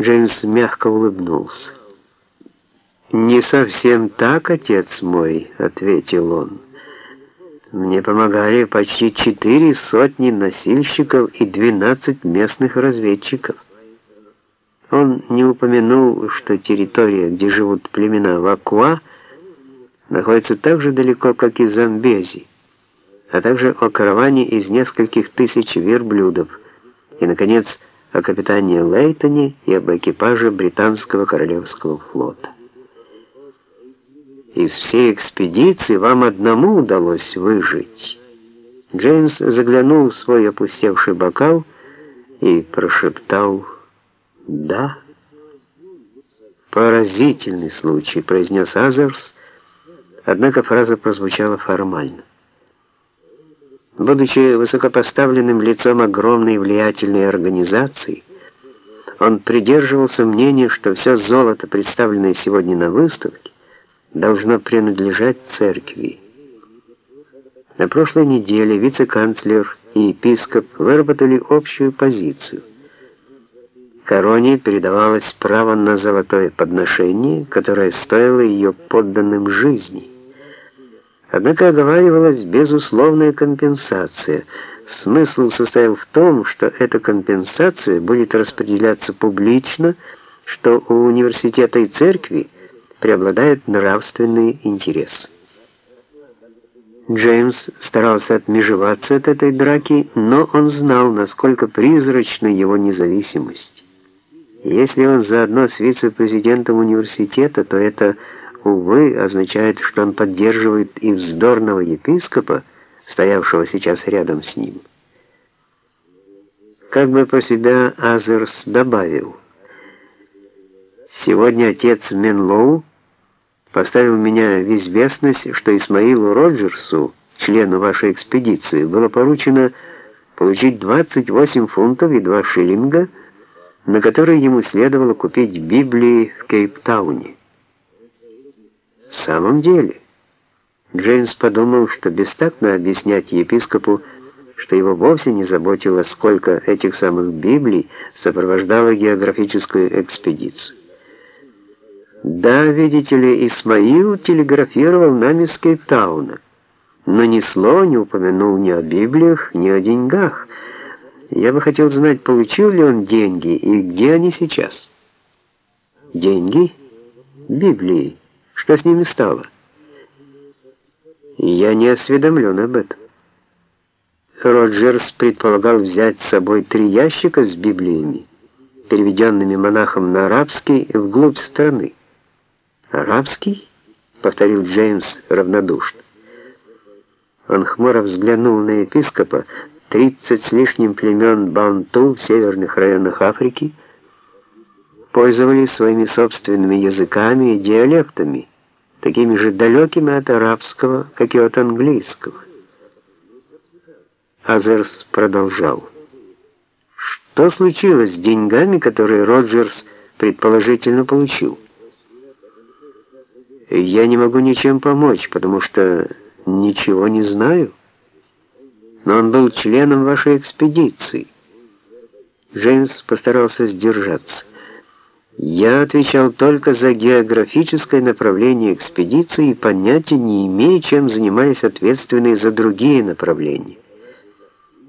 Джеймс мягко улыбнулся. «Не совсем так, отец мой», — ответил он. «Мне помогали почти четыре сотни носильщиков и двенадцать местных разведчиков». Он не упомянул, что территория, где живут племена Вакуа, находится так же далеко, как и Замбези, а также о караване из нескольких тысяч верблюдов, и, наконец, о капитане Лейтоне и об экипаже британского королевского флота. Из всей экспедиции вам одному удалось выжить. Джеймс заглянул в свой опустевший бокал и прошептал «Да». «Поразительный случай», — произнес Азерс, однако фраза прозвучала формально. Будучи высокопоставленным лицом огромной влиятельной организации, он придерживался мнения, что все золото, представленное сегодня на выставке, должно принадлежать церкви. На прошлой неделе вице-канцлер и епископ выработали общую позицию. Короне передавалось право на золотое подношение, которое стоило ее подданным жизни. Однако оговаривалась безусловная компенсация. Смысл состоял в том, что эта компенсация будет распределяться публично, что у университета и церкви преобладает нравственный интерес. Джеймс старался отмежеваться от этой драки, но он знал, насколько призрачна его независимость. Если он заодно с вице-президентом университета, то это увы, означает, что он поддерживает и вздорного епископа, стоявшего сейчас рядом с ним. Как бы про себя Азерс добавил, «Сегодня отец Менлоу поставил меня в известность, что Исмаилу Роджерсу, члену вашей экспедиции, было поручено получить 28 фунтов и 2 шиллинга, на которые ему следовало купить Библии в Кейптауне. В самом деле, Джеймс подумал, что бестактно объяснять епископу, что его вовсе не заботило, сколько этих самых Библий сопровождало географическую экспедицию. Да, видите ли, Исмаил телеграфировал нам из Кейптауна, но ни слова не упомянул ни о Библиях, ни о деньгах. Я бы хотел знать, получил ли он деньги и где они сейчас. Деньги? Библии. Что с ними стало? Я не осведомлен об этом. Роджерс предполагал взять с собой три ящика с Библиями, переведенными монахом на арабский вглубь страны. «Арабский?» — повторил Джеймс равнодушно. Он хмуро взглянул на епископа. Тридцать с лишним племен Банту в северных районах Африки — пользовались своими собственными языками и диалектами, такими же далекими от арабского, как и от английского. Азерс продолжал. Что случилось с деньгами, которые Роджерс предположительно получил? Я не могу ничем помочь, потому что ничего не знаю. Но он был членом вашей экспедиции. Джеймс постарался сдержаться. Я отвечал только за географическое направление экспедиции и понятия не имею, чем занимались ответственные за другие направления.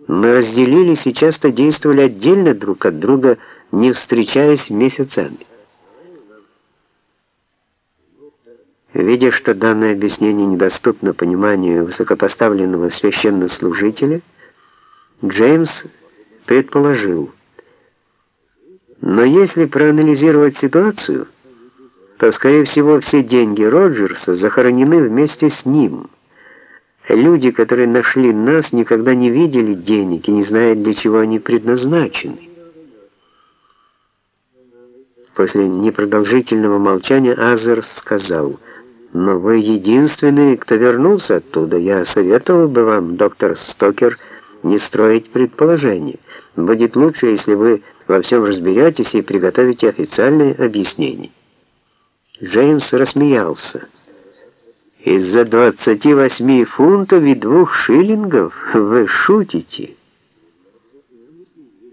Мы разделились и часто действовали отдельно друг от друга, не встречаясь месяцами. Видя, что данное объяснение недоступно пониманию высокопоставленного священнослужителя, Джеймс предположил, но если проанализировать ситуацию, то, скорее всего, все деньги Роджерса захоронены вместе с ним. Люди, которые нашли нас, никогда не видели денег и не знают, для чего они предназначены. После непродолжительного молчания Азер сказал, «Но вы единственный, кто вернулся оттуда. Я советовал бы вам, доктор Стокер, не строить предположения. Будет лучше, если вы во всем разберетесь и приготовите официальное объяснение». Джеймс рассмеялся. «Из-за 28 фунтов и двух шиллингов вы шутите?»